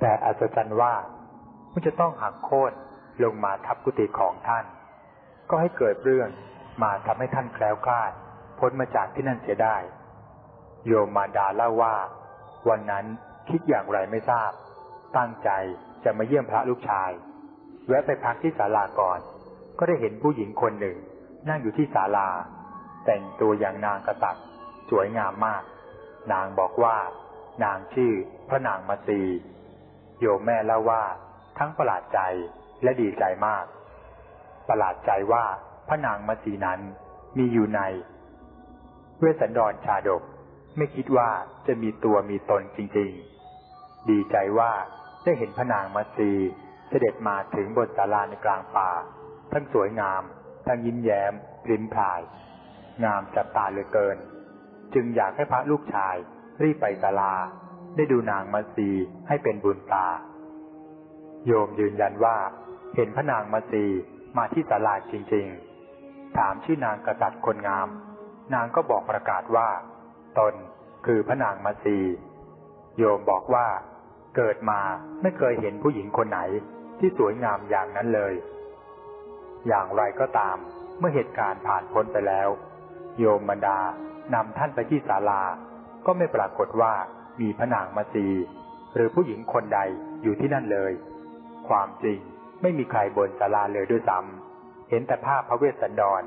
แต่อัศจรรย์ว่ามันจะต้องหักโค่นลงมาทับกุฏิของท่าน ก็ให้เกิดเรื่องมาทำให้ท่านแคล้วคลาด พ้นมาจากที่นั่นเสียได้ โยมมาดาเล่าว่า วันนั้นคิดอย่างไรไม่ทราบ ตั้งใจจะมาเยี่ยมพระลูกชาย แวะไปพักที่ศาลาก่อน ก็ได้เห็นผู้หญิงคนหนึ่ง นั่งอยู่ที่ศาลา แต่งตัวอย่างนางกษัตริย์สวยงามมาก นางบอกว่า นางชื่อพระนางมาซี โยมแม่เล่าว่า ทั้งประหลาดใจและดีใจมาก ประหลาดใจว่าพระนางมาสีนั้นมีอยู่ใน เวสสันดรชาดกไม่คิดว่าจะมีตัวมีตนจริงๆ ดีใจว่าได้เห็นพระนางมาสีเสด็จมาถึงบนศาลาในกลางป่า ทั้งสวยงาม ทั้งยิ้มแย้มริมพลาย งามจับตาเหลือเกิน จึงอยากให้พระลูกชายรีบไปศาลา ได้ดูนางมาสีให้เป็นบุญตา โยมยืนยันว่า เห็นพระนางมาสีมาที่ศาลาจริง ๆ ถามชื่อนางกษัตริย์คนงาม นางก็บอกประกาศว่า ตนคือพระนางมาสีโยมบอกว่า เกิดมาไม่เคยเห็นผู้หญิงคนไหนที่สวยงามอย่างนั้นเลย อย่างไรก็ตาม เมื่อเหตุการณ์ผ่านพ้นไปแล้ว โยมบรรดานำท่านไปที่ศาลา ก็ไม่ปรากฏว่า มีพระนางมาสีหรือผู้หญิงคนใดอยู่ที่นั่นเลย ความจริงไม่มีใครบนศาลาเลยด้วยซ้ำเห็นแต่ภาพพระเวสสันดร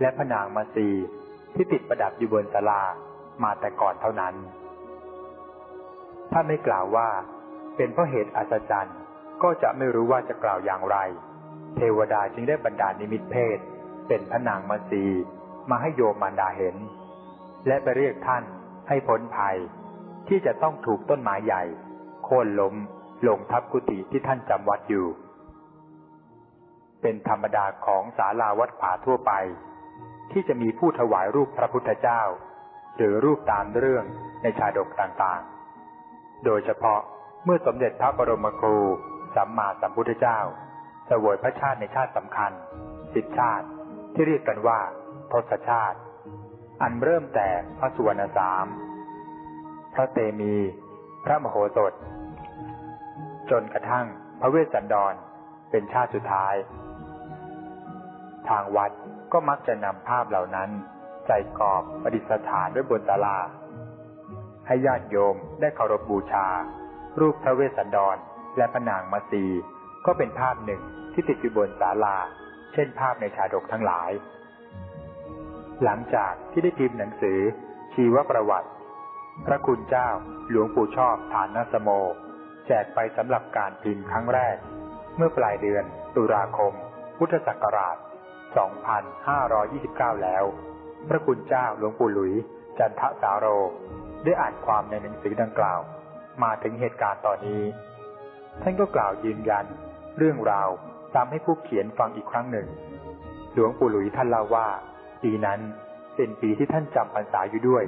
และพระนางมาสีที่ติดประดับอยู่บนศาลามาแต่ก่อนเท่านั้น ถ้าไม่กล่าวว่า เป็นเพราะเหตุอัศจรรย์ก็จะไม่รู้ว่าจะกล่าวอย่างไร เทวดาจึงได้บรรดานิมิตเพศ เป็นพระนางมาสีมาให้โยมมารดาเห็น และไปเรียกท่านให้พ้นภัย ที่จะต้องถูกต้นไม้ใหญ่ โค่นล้มลงทับกุฏิที่ท่านจำวัดอยู่ เป็นธรรมดาของศาลาวัดป่าทั่วไป ที่จะมีผู้ถวายรูปพระพุทธเจ้า หรือรูปตามเรื่องในชาดกต่างๆ โดยเฉพาะเมื่อสมเด็จพระบรมครูสัมมาสัมพุทธเจ้าเสวยพระชาติในชาติสำคัญสิบชาติที่เรียกกันว่าทศชาติ อันเริ่มแต่พระสุวรรณสาม พระเตมี พระมโหสถ จนกระทั่งพระเวสสันดรเป็นชาติสุดท้าย ทางวัดก็มักจะนำภาพเหล่านั้นใส่กรอบประดิษฐานด้วยบนตาลา ให้ญาติโยมได้เคารพบบูชา รูปพระเวสสันดรและพระนางมาสีก็เป็นภาพหนึ่งที่ติดอยู่บนศาลา เช่นภาพในชาดกทั้งหลาย หลังจากที่ได้พิมพ์หนังสือชีวประวัติ พระคุณเจ้าหลวงปู่ชอบฐานนสโม แจกไปสำหรับการพิมพ์ครั้งแรก เมื่อปลายเดือน ตุลาคม พุทธศักราช 2529 แล้ว พระคุณเจ้าหลวงปู่หลุย จันทสาโร ได้อ่านความในหนังสือดังกล่าว มาถึงเหตุการณ์ตอนนี้ ท่านก็กล่าวยืนยัน เรื่องราวตามให้ผู้เขียนฟังอีกครั้งหนึ่ง หลวงปู่หลุยท่านเล่าว่า ปีนั้นเป็นปีที่ท่านจำพรรษาอยู่ด้วย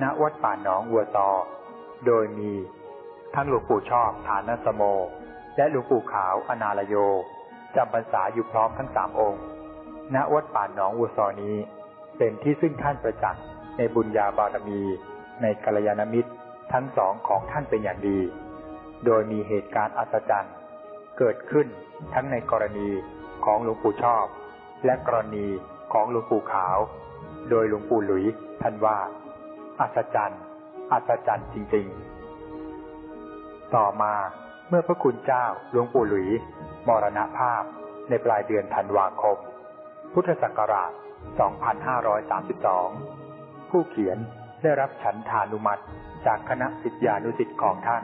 ณวัดป่าหนองวัวตอ โดยมีทั้งหลวงปู่ชอบฐานสโม และหลวงปู่ขาวอนาลโยจำพรรษาอยู่พร้อมทั้งสามองค์ ณวัดป่าหนองวัวซอนี้ เป็นที่ซึ่งท่านประจักษ์ในบุญญาบารมี ในกัลยาณมิตรทั้งสองของท่านเป็นอย่างดี โดยมีเหตุการณ์อัศจรรย์เกิดขึ้นทั้งในกรณีของหลวงปู่ชอบ และกรณีของหลวงปู่ขาว โดยหลวงปู่หลุยท่านว่า อัศจรรย์ อัศจรรย์จริงๆ ต่อมาเมื่อพระคุณเจ้าหลวงปู่หลุย มรณภาพในปลายเดือนธันวาคม พุทธศักราช 2532 ผู้เขียนได้รับฉันทานุมัติจากคณะสิทธิานุสิทธิ์ของท่าน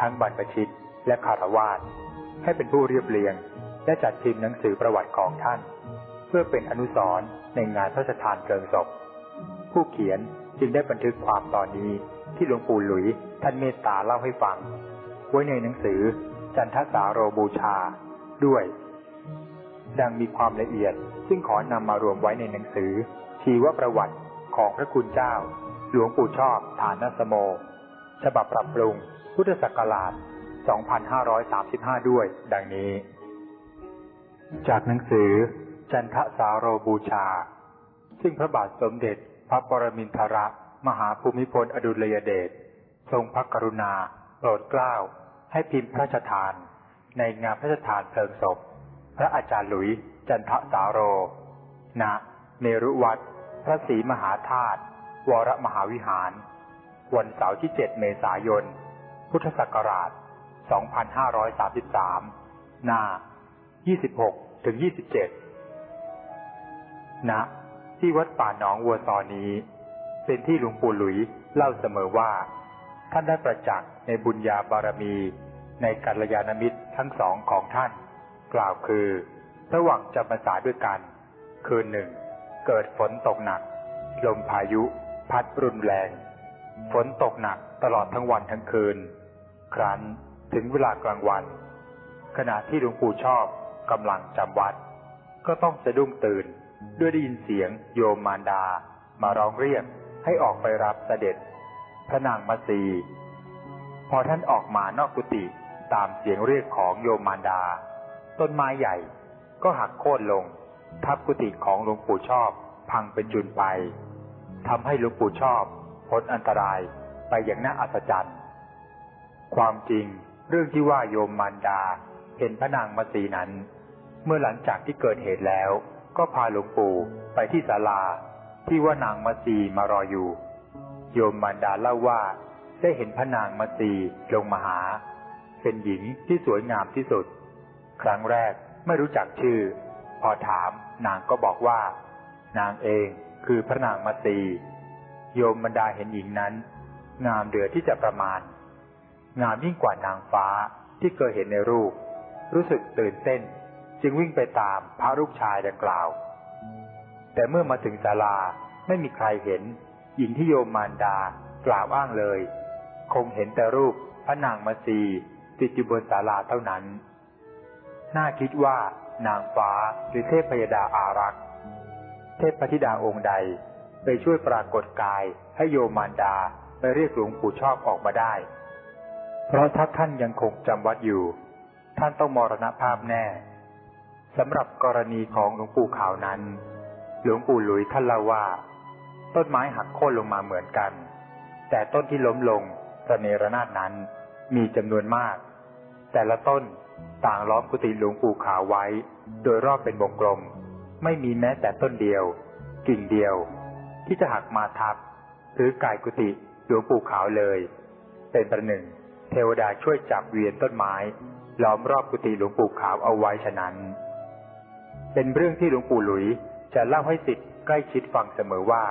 ทั้งบรรพชิตและคารวาสให้เป็นผู้เรียบเรียง และจัดพิมพ์หนังสือประวัติของท่าน เพื่อเป็นอนุสรณ์ในงานพระราชทานเพลิงศพ ผู้เขียน จึงได้บันทึกความตอนนี้ที่หลวงปู่หลุย ท่านเมตตาเล่าให้ฟัง ไว้ในหนังสือ จันทสาโรบูชา ด้วย ดังมีความละเอียด ซึ่งขอนำมารวมไว้ในหนังสือ ชีวประวัติของพระคุณเจ้า หลวงปู่ชอบฐานสโม ฉบับปรับปรุง พุทธศักราช 2535 ด้วย ดังนี้ จากหนังสือ จันทสาโรบูชา ซึ่งพระบาทสมเด็จ พระปรมินทรมหาภูมิพลอดุลยเดชทรงพระกรุณาโปรดเกล้าให้พิมพ์พระราชทาน ในงานพระราชทานเพลิงศพ พระอาจารย์หลุยจันทสาโร ณเนรุวัดพระศรีมหาธาตุวรมหาวิหาร วันเสาร์ที่ 7 เมษายน พุทธศักราช 2533 หน้า 26 ถึง 27 ณ ที่วัดป่าหนองวัวซอนี้ เป็นที่หลวงปู่หลุยเล่าเสมอว่า ท่านได้ประจักษ์ในบุญญาบารมี ในกัลยาณมิตรทั้งสองของท่าน กล่าวคือ ระหว่างจำพรรษาด้วยกัน คืนหนึ่ง เกิดฝนตกหนัก ลมพายุ พัดรุนแรง ฝนตกหนักตลอดทั้งวันทั้งคืน ครั้นถึงเวลากลางวัน ขณะที่หลวงปู่ชอบกำลังจำวัด ก็ต้องสะดุ้งตื่น ด้วยได้ยินเสียงโยมมารดามาร้องเรียกให้ออกไปรับเสด็จ พระนางมัสี พอท่านออกมานอกกุฏิตามเสียงเรียกของโยมมารดา ต้นไม้ใหญ่ก็หักโค่นลง ทับกุฏิของหลวงปู่ชอบพังเป็นจุนไปทำให้หลวงปู่ชอบพ้นอันตรายไปอย่างน่าอัศจรรย์ ความจริงเรื่องที่ว่าโยมมารดาเห็นพระนางมัสีนั้น เมื่อหลังจากที่เกิดเหตุแล้ว ก็พาหลวงปู่ไปที่ศาลาที่ว่านางมัสีมารออยู่ โยมมารดาเล่าว่าได้เห็นพระนางมัสีลงมาหา เป็นหญิงที่สวยงามที่สุด ครั้งแรกไม่รู้จักชื่อ พอถามนางก็บอกว่า นางเองคือพระนางมัสีโยมบรรดาเห็นหญิงนั้น งามเดือที่จะประมาณ งามยิ่งกว่านางฟ้าที่เคยเห็นในรูป รู้สึกตื่นเต้น จึงวิ่งไปตามพระลูกชายดังกล่าว แต่เมื่อมาถึงศาลาไม่มีใครเห็น หญิงที่โยมมารดากล่าวอ้างเลย คงเห็นแต่รูปพระนางมัสีติดอยู่บนศาลาเท่านั้น น่าคิดว่านางฟ้าหรือเทพพยดาอารักษ์ เทพธิดาองค์ใดไปช่วยปรากฏกายให้โยมมารดาไปเรียกหลวงปู่ชอบออกมาได้ เพราะถ้าท่านยังคงจำวัดอยู่ ท่านต้องมรณภาพแน่ สำหรับกรณีของหลวงปู่ขาวนั้น หลวงปู่หลุยท่านเล่าว่า ต้นไม้หักโค่นลงมาเหมือนกัน แต่ต้นที่ล้มลงระเนระนาดนั้นมีจำนวนมาก แต่ละต้นต่างล้อมกุฏิหลวงปู่ขาวไว้ โดยรอบเป็นวงกลม ไม่มีแม้แต่ต้นเดียว กิ่งเดียว ที่จะหักมาทับ หรือกายกุฏิหลวงปู่ขาวเลย เป็นประหนึ่ง เทวดาช่วยจับเวียนต้นไม้ ล้อมรอบกุฏิหลวงปู่ขาวเอาไว้ฉะนั้น เป็นเรื่องที่หลวงปู่หลุยจะเล่าให้สิทธิ์ใกล้ชิดฟังเสมอว่า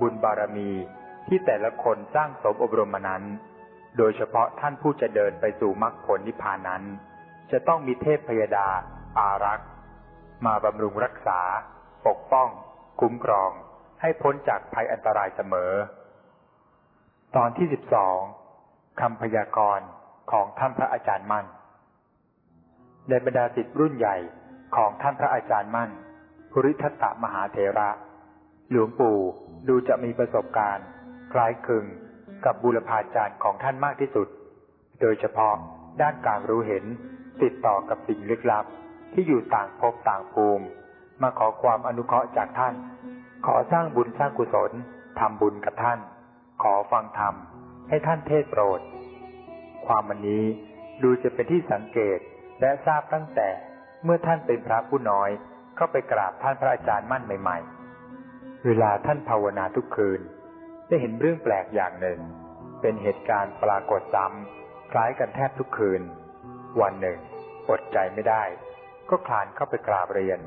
บุญบารมีที่แต่ละคนสร้างสมอบรมมานั้น โดยเฉพาะท่านผู้จะเดินไปสู่มรรคผลนิพพานนั้น จะต้องมีเทพพยดา อารักษ์ มาบำรุงรักษา ปกป้อง คุ้มครอง ให้พ้นจากภัยอันตรายเสมอ ตอนที่สิบสองคำพยากรณ์ของท่านพระอาจารย์มั่นในบรรดาสิทธิรุ่นใหญ่ ของท่านพระอาจารย์มั่นภูริทัตตมหาเถระ หลวงปู่ดูจะมีประสบการณ์ คล้ายคลึงกับบุรพาจารย์ของท่านมากที่สุด โดยเฉพาะด้านการรู้เห็นติดต่อกับสิ่งลึกลับ ที่อยู่ต่างภพต่างภูมิ มาขอความอนุเคราะห์จากท่าน ขอสร้างบุญสร้างกุศลทำบุญกับท่าน ขอฟังธรรมให้ท่านเทศโปรด ความวันนี้ดูจะเป็นที่สังเกตและทราบตั้งแต่ เมื่อท่านเป็นพระผู้น้อยเข้าไปกราบท่านพระอาจารย์มั่นใหม่ๆ เวลาท่านภาวนาทุกคืน ได้เห็นเรื่องแปลกอย่างหนึ่ง เป็นเหตุการณ์ปรากฏซ้ำคล้ายกันแทบทุกคืน วันหนึ่ง อดใจไม่ได้ ก็คลานเข้าไปกราบเรียน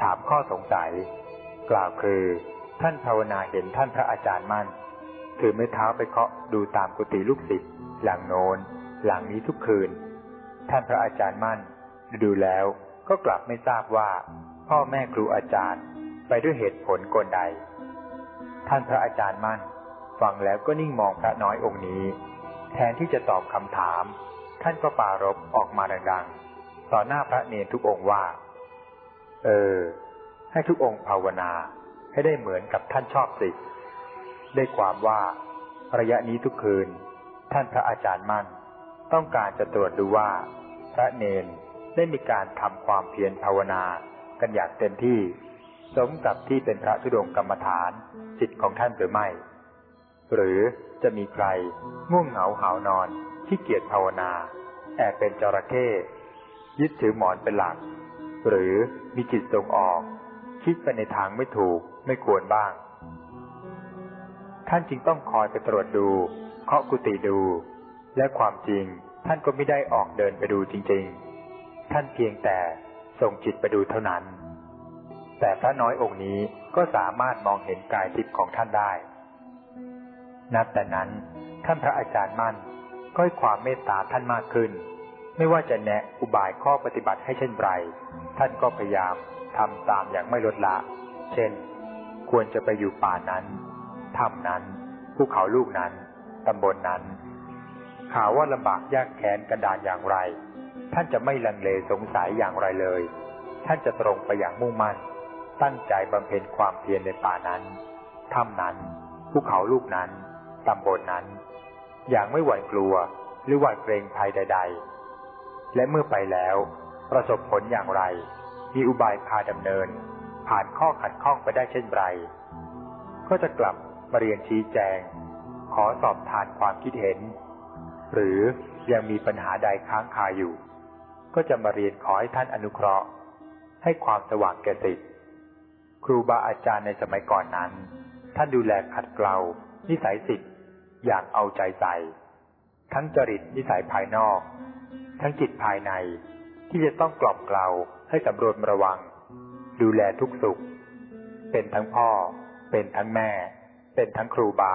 ถามข้อสงสัย กล่าวคือท่านภาวนาเห็นท่านพระอาจารย์มั่น ถือไม้เท้าไปเคาะดูตามกุฏิลูกศิษย์หลังโน้น หลังนี้ทุกคืน ท่านพระอาจารย์มั่น ดูแล้ว ก็กลับไม่ทราบว่า พ่อแม่ครูอาจารย์ไปด้วยเหตุผลกลใด ท่านพระอาจารย์มั่น ฟังแล้วก็นิ่งมองพระน้อยองค์นี้ แทนที่จะตอบคำถาม ท่านก็ปารบออกมาดังๆ ต่อหน้าพระเนรทุกองค์ว่า เออ ให้ทุกองค์ภาวนาให้ได้เหมือนกับท่านชอบสิได้ความว่าระยะนี้ทุกคืน ท่านพระอาจารย์มั่น ต้องการจะตรวจดูว่า พระเนน ได้มีการทำความเพียรภาวนากันอย่างเต็มที่ สมกับที่เป็นพระธุดงกรรมฐานจิตของท่านหรือไม่ หรือจะมีใครง่วงเหงาหานอนที่เกียจภาวนา แอบเป็นจระเข้ยึดถือหมอนเป็นหลัก หรือมีจิตส่งออก คิดไปในทางไม่ถูกไม่ควรบ้าง ท่านจึงต้องคอยไปตรวจดู เคาะกุฏิดู และความจริงท่านก็ไม่ได้ออกเดินไปดูจริง ๆ ท่านเพียงแต่ส่งจิตไปดูเท่านั้น แต่พระน้อยองค์นี้ก็สามารถมองเห็นกายทิพย์ของท่านได้ นับแต่นั้นท่านพระอาจารย์มั่นก็ให้ความเมตตาท่านมากขึ้น ไม่ว่าจะแนะอุบายข้อปฏิบัติให้เช่นไร ท่านก็พยายามทำตามอย่างไม่ลดละ เช่น ควรจะไปอยู่ป่านั้นถ้ำนั้น ภูเขาลูกนั้นตำบลนนั้นข่าวว่าลำบากยากแค้นกระดานอย่างไร ท่านจะไม่ลังเลสงสัยอย่างไรเลย ท่านจะตรงไปอย่างมุ่งมั่น ตั้งใจบำเพ็ญความเพียรในป่านั้น ถ้ำนั้น ภูเขาลูกนั้น ตำบลนนั้น อย่างไม่หวั่นกลัวหรือหวั่นเกรงภัยใด ๆ และเมื่อไปแล้ว ประสบผลอย่างไร มีอุบายพาดำเนิน ผ่านข้อขัดข้องไปได้เช่นไร ก็จะกลับมาเรียนชี้แจง ขอสอบทานความคิดเห็น หรือยังมีปัญหาใดค้างคาอยู่ ก็จะมาเรียนขอให้ท่านอนุเคราะห์ ให้ความสว่างแก่สิทธิ์ครูบาอาจารย์ในสมัยก่อนนั้น ท่านดูแลขัดเกลา นิสัยสิทธิ์อย่างเอาใจใส่ ทั้งจริตนิสัยภายนอก ทั้งจิตภายในที่จะต้องกล่อมเกลาให้สำรวจระวัง ดูแลทุกสุข เป็นทั้งพ่อ เป็นทั้งแม่ เป็นทั้งครูบา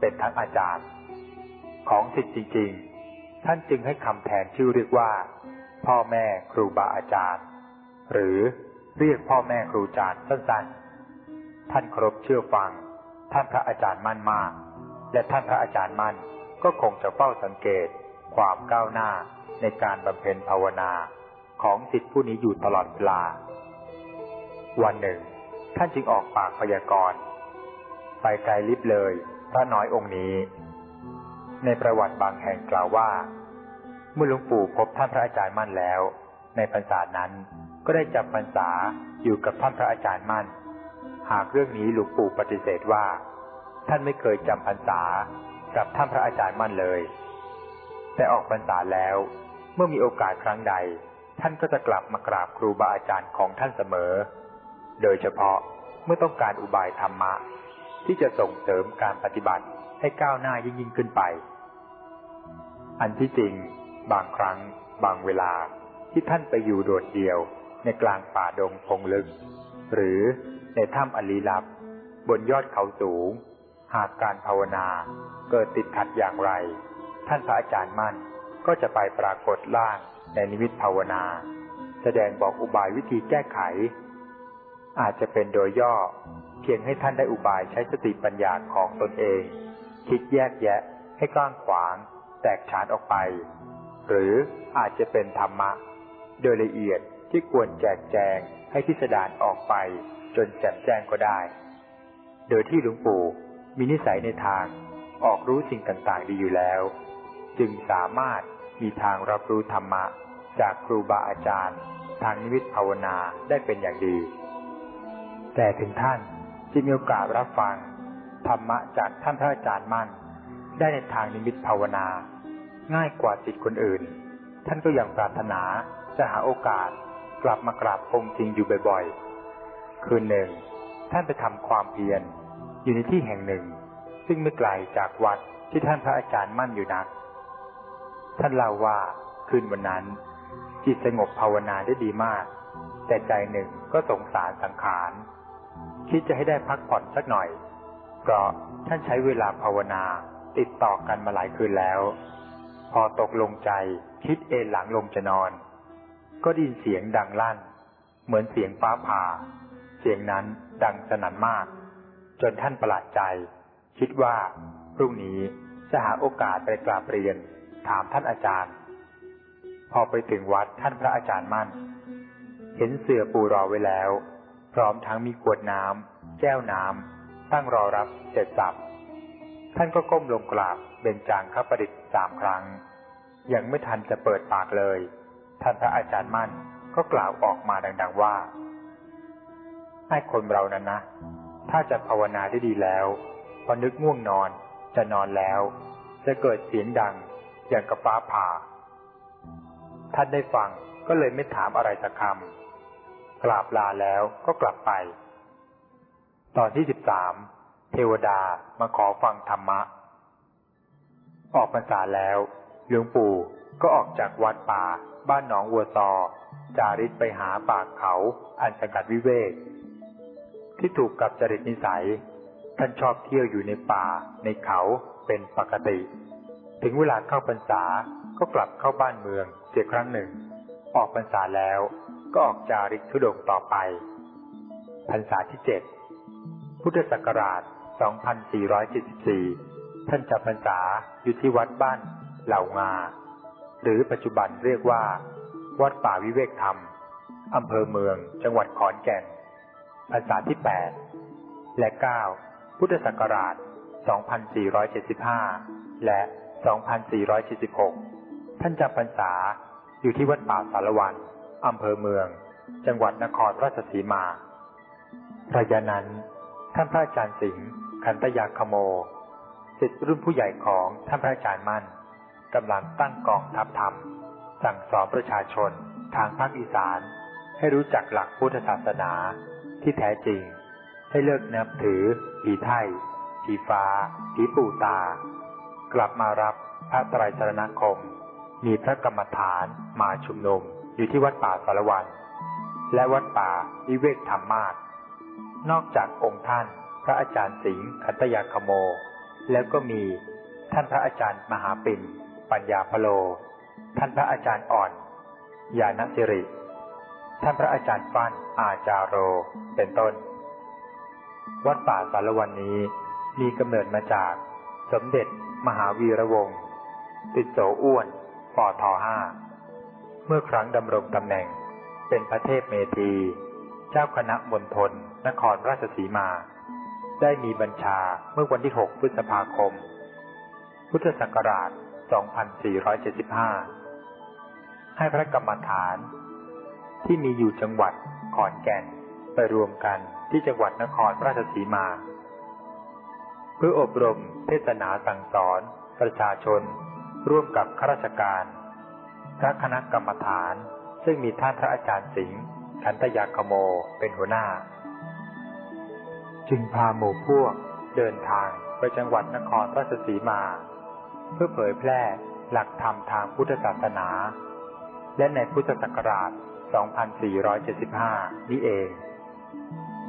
เป็นทั้งอาจารย์ ของสิทธิ์จริง ๆ ท่านจึงให้คำแทนชื่อเรียกว่า พ่อแม่ครูบาอาจารย์ หรือเรียกพ่อแม่ครูอาจารย์สั้นๆ ท่านครพเชื่อฟัง ท่านพระอาจารย์มั่นมาก และท่านพระอาจารย์มั่นก็คงจะเฝ้าสังเกต ความก้าวหน้าในการบำเพ็ญภาวนาของสิทธิผู้นี้อยู่ตลอดเวลา วันหนึ่ง ท่านจึงออกปากพยากรณ์ไปไกลลิบเลย พระน้อยองค์นี้ ในประวัติบางแห่งกล่าวว่า มื่อหลวงปู่พบท่านพระอาจารย์มั่นแล้ว ในพรรษานั้นก็ได้จับพรรษาอยู่กับท่านพระอาจารย์มั่น หากเรื่องนี้หลวงปู่ปฏิเสธว่า ท่านไม่เคยจำพรรษากับท่านพระอาจารย์มั่นเลย แต่ออกพรรษาแล้ว เมื่อมีโอกาสครั้งใด ท่านก็จะกลับมากราบครูบาอาจารย์ของท่านเสมอ โดยเฉพาะเมื่อต้องการอุบายธรรมะ ที่จะส่งเสริมการปฏิบัติให้ก้าวหน้ายิ่งยิ่งขึ้นไป อันที่จริง บางครั้ง บางเวลาที่ท่านไปอยู่โดดเดี่ยวในกลางป่าดงพงลึก หรือในถ้ำอลีลับ บนยอดเขาสูง หากการภาวนา เกิดติดขัดอย่างไร ท่านพระอาจารย์มั่นก็จะไปปรากฏล่างในนิมิตภาวนา แสดงบอกอุบายวิธีแก้ไข อาจจะเป็นโดยย่อ เพียงให้ท่านได้อุบายใช้สติปัญญาของตนเอง คิดแยกแยะให้กว้างขวาง แตกฉานออกไป หรืออาจจะเป็นธรรมะ โดยละเอียดที่ควรแจกแจงให้พิสดารออกไปจนแจ่มแจ้งก็ได้ โดยที่หลวงปู่มีนิสัยในทางออกรู้สิ่งต่างๆดีอยู่แล้ว จึงสามารถมีทางรับรู้ธรรมะ จากครูบาอาจารย์ ทางนิวิตภาวนาได้เป็นอย่างดี แต่ถึงท่านที่มีโอกาสรับฟังธรรมะจากท่านพระอาจารย์มั่น ได้ในทางนิมิตภาวนา ง่ายกว่าจิตคนอื่น ท่านก็ยังปรารถนาจะหาโอกาสกลับมากราบองค์จริงอยู่บ่อยๆ คืนหนึ่ง ท่านไปทำความเพียรอยู่ในที่แห่งหนึ่ง ซึ่งไม่ไกลจากวัดที่ท่านพระอาจารย์มั่นอยู่นัก ท่านเล่าว่าคืนวันนั้น จิตสงบภาวนาได้ดีมาก แต่ใจหนึ่งก็สงสารสังขารคิดจะให้ได้พักผ่อนสักหน่อย เพราะท่านใช้เวลาภาวนาติดต่อกันมาหลายคืนแล้ว พอตกลงใจคิดเอนหลังลงจะนอน ก็ได้ยินเสียงดังลั่น เหมือนเสียงฟ้าผ่า เสียงนั้นดังสนั่นมาก จนท่านประหลาดใจ คิดว่า พรุ่งนี้จะหาโอกาสไปกราบเรียน ถามท่านอาจารย์ พอไปถึงวัดท่านพระอาจารย์มั่น เห็นเสือปูรอไว้แล้ว พร้อมทั้งมีขวดน้ำแก้วน้ำตั้งรอรับเสร็จสับ ท่านก็ก้มลงกราบเบญจางคประดิษฐ์สามครั้ง ยังไม่ทันจะเปิดปากเลย ท่านพระอาจารย์มั่นก็กล่าวออกมาดัง ๆว่า ให้คนเรานั้นนะ ถ้าจะภาวนาได้ดีแล้ว พอนึกง่วงนอนจะนอนแล้ว จะเกิดเสียงดังอย่างกระฟ้าผ่า ท่านได้ฟังก็เลยไม่ถามอะไรสักคำกราบลาแล้วก็กลับไป ตอนที่สิบสาม เทวดามาขอฟังธรรมะ ออกพรรษาแล้วหลวงปู่ก็ออกจากวัดป่า บ้านหนองวัวซอ จาริกไปหาป่าเขาอันสงัดวิเวก ที่ถูกกับจริตนิสัย ท่านชอบเที่ยวอยู่ในป่าในเขาเป็นปกติ ถึงเวลาเข้าพรรษาก็กลับเข้าบ้านเมืองเสียครั้งหนึ่ง ออกพรรษาแล้วก็ออกจาริกทุดงต่อไป พรรษาที่เจ็ดพุทธศักราช 2474 ท่านจำพรรษาอยู่ที่วัดบ้านเหล่างา หรือปัจจุบันเรียกว่า วัดป่าวิเวกธรรม อำเภอเมือง จังหวัดขอนแก่น พรรษาที่ 8 และ 9 พุทธศักราช 2475 และ 2476 ท่านจำพรรษาอยู่ที่วัดป่าสารวัน อำเภอเมือง จังหวัดนครราชสีมาระยะนั้น ท่านพระอาจารย์สิงห์ ขันตยาคโมศิษย์รุ่นผู้ใหญ่ของท่านพระอาจารย์มั่นกำลังตั้งกองทัพธรรม สั่งสอนประชาชนทางภาคอีสาน ให้รู้จักหลักพุทธศาสนาที่แท้จริง ให้เลิกนับถือ ผีไทยผีฟ้า ผีปู่ตา กลับมารับพระไตรสรณคม มีพระกรรมฐานมาชุมนุมอยู่ที่วัดป่าสารวัน และวัดป่าวิเวกธรรมมาศนอกจากองค์ท่าน ระอาจารย์สิงห์คัตยาคโม แล้วก็มีท่านพระอาจารย์มหาปิ่น ปัญญาพโล ท่านพระอาจารย์อ่อนยานสิริ ท่านพระอาจารย์ฟันอาจาโร เป็นต้น วัดป่าสารวันนี้มีกำเนิดมาจากสมเด็จมหาวีระวงศ์ติดโสอ้วนปอทห้า เมื่อครั้งดำรงตำแหน่งเป็นพระเทพเมธี เจ้าคณะมณฑลนครราชสีมา ได้มีบัญชาเมื่อวันที่ 6 พฤษภาคม พุทธศักราช 2475 ให้พระกรรมฐาน ที่มีอยู่จังหวัดขอนแก่นไปรวมกันที่จังหวัดนครราชสีมา เพื่ออบรมเทศนาสั่งสอน ประชาชน ร่วมกับข้าราชการ พระคณะกรรมฐานซึ่งมีท่านพระอาจารย์สิงห์ขันตยาคโมเป็นหัวหน้า จึงพาหมู่พวกเดินทางไปจังหวัดนครราชสีมา เพื่อเผยแพร่หลักธรรมทางพุทธศาสนา และในพุทธศักราช 2475 นี้เอง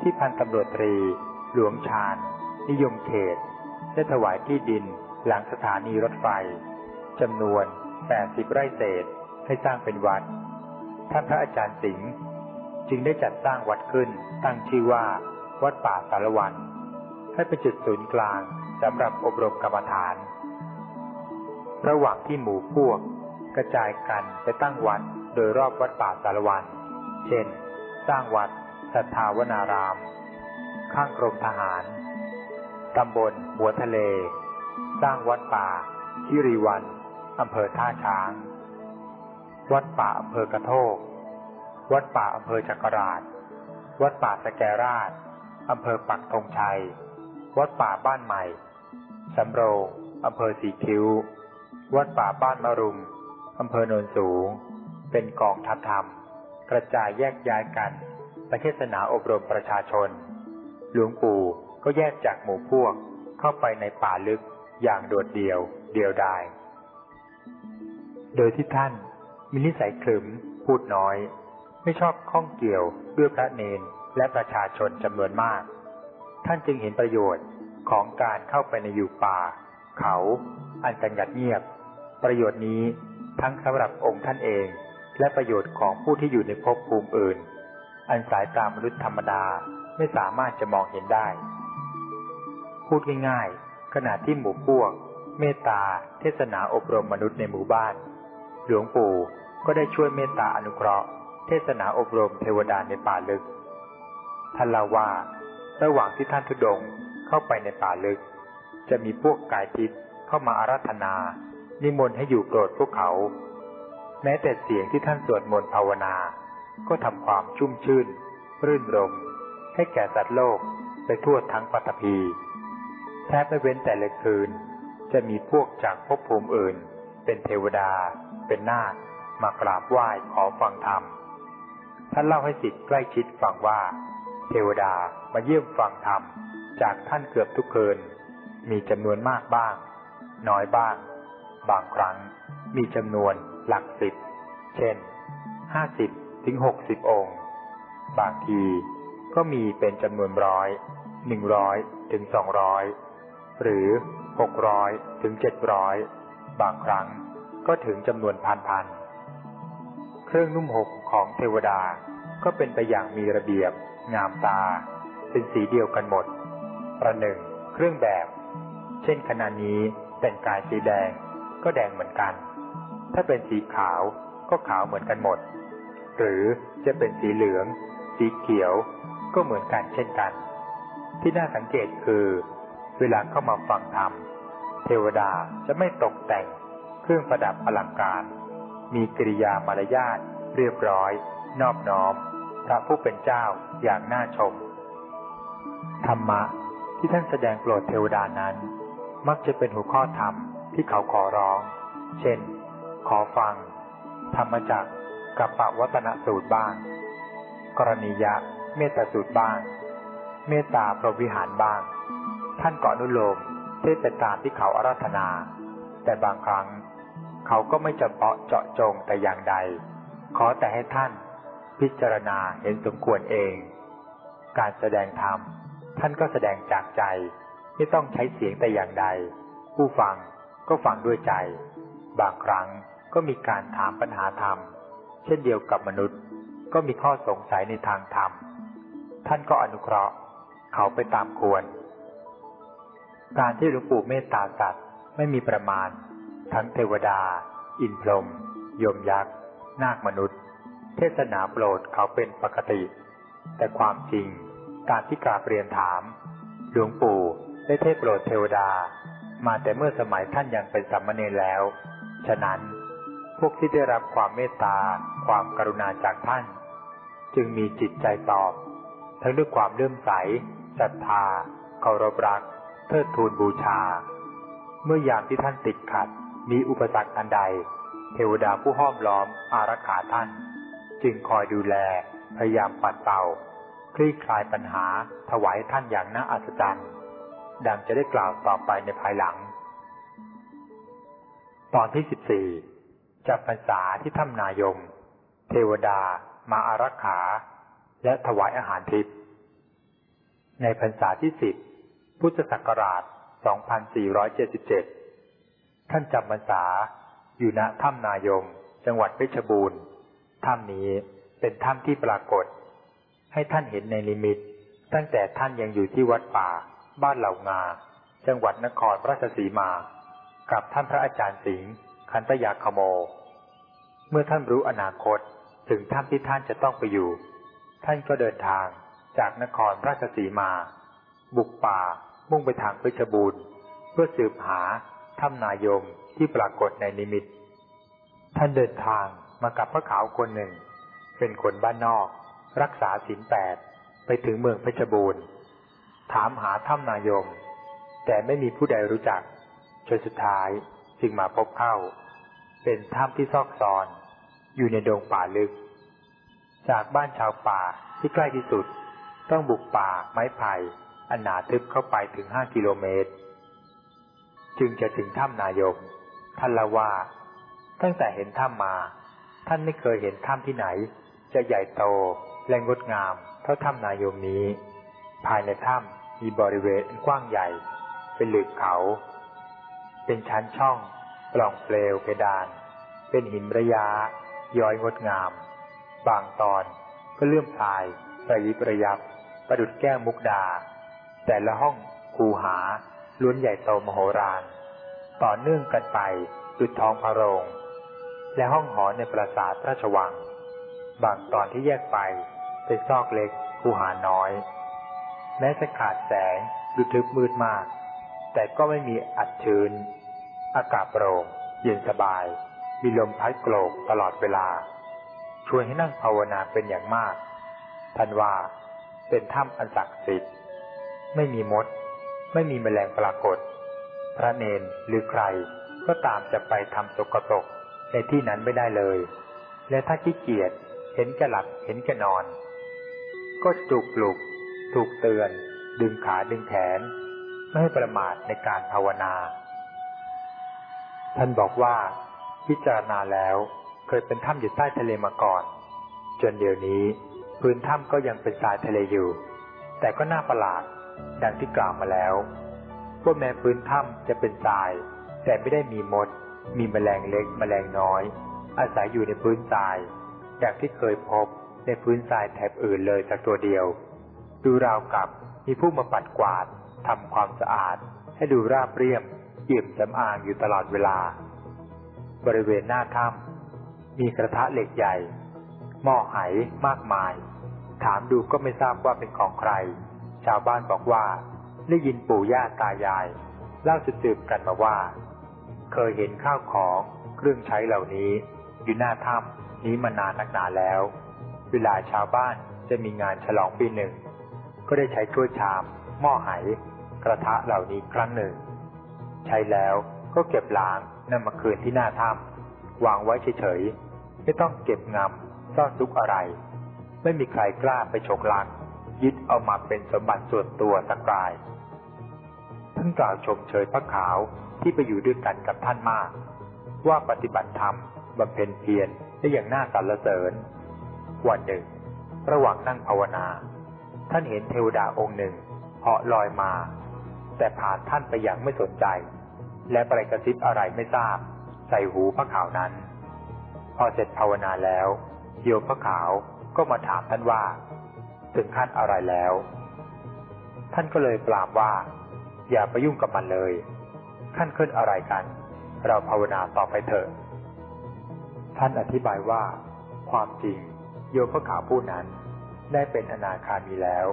ที่พันตำรวจตรี หลวงชาญ นิยมเขต ได้ถวายที่ดินหลังสถานีรถไฟจำนวน 80 ไร่เศษให้สร้างเป็นวัด ท่านพระอาจารย์สิงห์จึงได้จัดสร้างวัดขึ้นตั้งชื่อว่า วัดป่าสารวัน ให้เป็นจุดศูนย์กลางสำหรับอบรมกรรมฐาน ระหว่างที่หมู่พวกกระจายกันไปตั้งวัดโดยรอบวัดป่าสารวัน เช่น สร้างวัดสัทธาวนาราม ข้างกรมทหาร ตำบลหัวทะเล สร้างวัดป่าทิริวันอำเภอท่าช้าง วัดป่าอำเภอกระโทก วัดป่าอำเภอจักราช วัดป่าสแกราช อำเภอปักธงชัย วัดป่าบ้านใหม่ สำโรงอำเภอสีคิ้ว วัดป่าบ้านมะรุม อำเภอโนนสูง เป็นกองทัพธรรม กระจายแยกย้ายกันไปเทศนาอบรมประชาชน หลวงปู่ก็แยกจากหมู่พวกเข้าไปในป่าลึกอย่างโดดเดี่ยวเดียวดาย โดยที่ท่านมีนิสัยขรึมพูดน้อย ไม่ชอบข้องเกี่ยวด้วยพระเนน และประชาชนจำนวนมาก ท่านจึงเห็นประโยชน์ของการเข้าไปในอยู่ป่า เขา อันสงัดเงียบ ประโยชน์นี้ทั้งสำหรับองค์ท่านเอง และประโยชน์ของผู้ที่อยู่ในภพภูมิอื่น อันสายตามนุษย์ธรรมดาไม่สามารถจะมองเห็นได้ พูดง่ายๆขณะที่หมู่พวก เมตตาเทศนาอบรมมนุษย์ในหมู่บ้าน หลวงปู่ก็ได้ช่วยเมตตาอนุเคราะห์ เทศนาอบรมเทวดาในป่าลึก ท่านเล่าว่าระหว่างที่ท่านทุดงเข้าไปในป่าลึก จะมีพวกกายทิพย์เข้ามาอาราธนา นิมนต์ให้อยู่โปรดพวกเขา แม้แต่เสียงที่ท่านสวดมนต์ภาวนา ก็ทำความชุ่มชื่น รื่นรม ให้แก่สัตว์โลกไปทั่วทั้งปัตภีแทบไม่เว้นแต่ละคืน จะมีพวกจากภพภูมิอื่น เป็นเทวดา เป็นนาคมากราบไหว้ขอฟังธรรม ท่านเล่าให้สิทธิ์ใกล้ชิดฟังว่า เทวดามาเยี่ยมฟังธรรมจากท่านเกือบทุกคืน มีจำนวนมากบ้าง น้อยบ้าง บางครั้ง มีจำนวนหลักสิบ เช่น ห้าสิบถึงหกสิบองค์ บางทีก็มีเป็นจำนวนร้อย หนึ่งร้อยถึงสองร้อย หรือหกร้อยถึงเจ็ดร้อย บางครั้งก็ถึงจำนวนพันพัน เครื่องนุ่มห่มของเทวดาก็เป็นไปอย่างมีระเบียบ งามตา เป็นสีเดียวกันหมด ประหนึ่ง เครื่องแบบ เช่นขณะนี้แต่งกายสีแดง ก็แดงเหมือนกัน ถ้าเป็นสีขาวก็ขาวเหมือนกันหมด หรือจะเป็นสีเหลือง สีเขียว ก็เหมือนกันเช่นกัน ที่น่าสังเกตคือ เวลาเข้ามาฟังธรรม เทวดาจะไม่ตกแต่ง เครื่องประดับอลังการ มีกิริยามารยาทเรียบร้อย นอบน้อม ระผู้เป็นเจ้าอย่างน่าชม ธรรมะที่ท่านแสดงโปรดเทวดานั้น มักจะเป็นหัวข้อธรรมที่เขาขอร้อง เช่น ขอฟัง ธรรมจักกับปวัตนสูตรบ้าง กรณียะเมตสูตรบ้าง เมตตาพรวิหารบ้าง ท่านก่อนุโลมเทศไปตามที่เขาอาราธนา แต่บางครั้ง เขาก็ไม่จำเพาะเจาะจงแต่อย่างใด ขอแต่ให้ท่าน พิจารณาเห็นสมควรเอง การแสดงธรรม ท่านก็แสดงจากใจ ไม่ต้องใช้เสียงแต่อย่างใด ผู้ฟังก็ฟังด้วยใจ บางครั้งก็มีการถามปัญหาธรรม เช่นเดียวกับมนุษย์ ก็มีข้อสงสัยในทางธรรม ท่านก็อนุเคราะห์ เขาไปตามควร การที่หลวงปู่เมตตาสัตว์ไม่มีประมาณ ทั้งเทวดา อินพรหมยมยักษ์ นาคมนุษย์ เทศนาโปรดเขาเป็นปกติ แต่ความจริงการที่กราบเรียนถาม หลวงปู่ได้เทศโปรดเทวดา มาแต่เมื่อสมัยท่านยังเป็นสัมมเนรแล้ว ฉะนั้นพวกที่ได้รับความเมตตา ความกรุณาจากท่าน จึงมีจิตใจตอบ ทั้งด้วยความเลื่อมใสศรัทธาเคารพรัก เทิดทูนบูชา เมื่อยามที่ท่านติดขัด มีอุปสรรคอันใด เทวดาผู้ห้อมล้อมอารักขาท่าน จึงคอยดูแล พยายามปัดเป่า คลี่คลายปัญหาถวายท่านอย่างน่าอัศจรรย์ ดังจะได้กล่าวต่อไปในภายหลัง ตอนที่สิบสี่จับพรรษาที่ถ้ำนายม เทวดา มาอารักขา และถวายอาหารทิพย์ในพรรษาที่สิบพุทธศักราช 2477 ท่านจำพรรษาอยู่ณถ้ำนายม จังหวัดเพชรบูรณ์ ถ้ำนี้เป็นถ้ำที่ปรากฏ ให้ท่านเห็นในนิมิต ตั้งแต่ท่านยังอยู่ที่วัดป่า บ้านเหล่างา จังหวัดนครราชสีมา กับท่านพระอาจารย์สิงห์ขันตยาคโม เมื่อท่านรู้อนาคตถึงถ้ำที่ท่านจะต้องไปอยู่ ท่านก็เดินทางจากนครราชสีมา บุกป่ามุ่งไปทางเพชรบูรณ์ เพื่อสืบหาถ้ำนายมที่ปรากฏในนิมิต ท่านเดินทาง มากับพระขาวคนหนึ่ง เป็นคนบ้านนอก รักษาศีลแปดไปถึงเมืองเพชรบูรณ์ ถามหาถ้ำนายม แต่ไม่มีผู้ใดรู้จักจนสุดท้ายจึงมาพบเข้า เป็นถ้ำที่ซอกซอน อยู่ในดงป่าลึก จากบ้านชาวป่าที่ใกล้ที่สุด ต้องบุกป่าไม้ไผ่อันหนาทึบเข้าไปถึงห้ากิโลเมตร จึงจะถึงถ้ำนายมท่านละว่า ตั้งแต่เห็นถ้ำมา ท่านไม่เคยเห็นถ้ำที่ไหน จะใหญ่โตและงดงาม เท่าถ้ำนายมนี้ ภายในถ้ำมีบริเวณกว้างใหญ่ เป็นหลืบเขา เป็นชั้นช่องปล่องเปลวเพดาน เป็นหินระยะย้อยงดงาม บางตอนก็เลื่อมพลายระยิบระยับ ประดุดแก้วมุกดา แต่ละห้องคูหาล้วนใหญ่โตมโหฬารต่อเนื่องกันไปดุดท้องพระโรง และห้องหอในปราสาทราชวัง บางตอนที่แยกไปเป็นซอกเล็กคูหาน้อย แม้จะขาดแสงดูทึบมืดมาก แต่ก็ไม่มีอัดชื้น อากาศโปร่งเย็นสบาย มีลมพัดโกรกตลอดเวลา ชวนให้นั่งภาวนาเป็นอย่างมากท่านว่าเป็นถ้ำอันศักดิ์สิทธิ์ไม่มีมด ไม่มีแมลงปรากฏ พระเนนหรือใครก็ตามจะไปทำสกตก ในที่นั้นไม่ได้เลย และถ้าขี้เกียจเห็นแกหลับเห็นแกนอน ก็ถูกปลุก ถูกเตือน ดึงขาดึงแขน ไม่ให้ประมาทในการภาวนา ท่านบอกว่า พิจารณาแล้วเคยเป็นถ้ำอยู่ใต้ทะเลมาก่อน จนเดี๋ยวนี้ พื้นถ้ำก็ยังเป็นทรายทะเลอยู่ แต่ก็น่าประหลาด ดังที่กล่าวมาแล้วพวกแม้พื้นถ้ำจะเป็นทราย แต่ไม่ได้มีมด มีแมลงเล็กแมลงน้อย อาศัยอยู่ในพื้นทรายอย่างที่เคยพบในพื้นทรายแถบอื่นเลยสักตัวเดียว ดูราวกับมีผู้มาปัดกวาดทำความสะอาด ให้ดูราบเรียบเยี่ยมสำอางอยู่ตลอดเวลา บริเวณหน้าถ้ำมีกระทะเหล็กใหญ่ หม้อไหมากมาย ถามดูก็ไม่ทราบว่าเป็นของใคร ชาวบ้านบอกว่าได้ยินปู่ย่าตายายเล่าสืบๆกันมาว่า เคยเห็นข้าวของเครื่องใช้เหล่านี้อยู่หน้าถ้ำนี้มานานนักหนาแล้ว เวลาชาวบ้านจะมีงานฉลองปีหนึ่ง ก็ได้ใช้ถ้วยชาม หม้อไหกระทะเหล่านี้ครั้งหนึ่ง ใช้แล้วก็เก็บล้างนำมาคืนที่หน้าถ้ำวางไว้เฉยๆไม่ต้องเก็บงำซ่อนซุกอะไร ไม่มีใครกล้าไปฉกลักยึดเอามาเป็นสมบัติส่วนตัวสักราย ท่านกล่าวชมเชยพระขาวที่ไปอยู่ด้วยกันกับท่านมาก ว่าปฏิบัติธรรมบำเพ็ญเพียรได้อย่างน่าสรรเสริญ วันหนึ่ง ระหว่างนั่งภาวนา ท่านเห็นเทวดาองค์หนึ่งเหาะลอยมา แต่ผ่านท่านไปอย่างไม่สนใจ และไปกระซิบอะไรไม่ทราบ ใส่หูพระขาวนั้น พอเสร็จภาวนาแล้วโยมพระขาวก็มาถามท่านว่า ถึงขั้นอะไรแล้ว ท่านก็เลยปรามว่า อย่าไปยุ่งกับมันเลย ขั้นขึ้นอะไรกัน เราภาวนาต่อไปเถอะ ท่านอธิบายว่า ความจริงโยมพระขาวผู้นั้น ได้เป็นอนาคามีแล้ว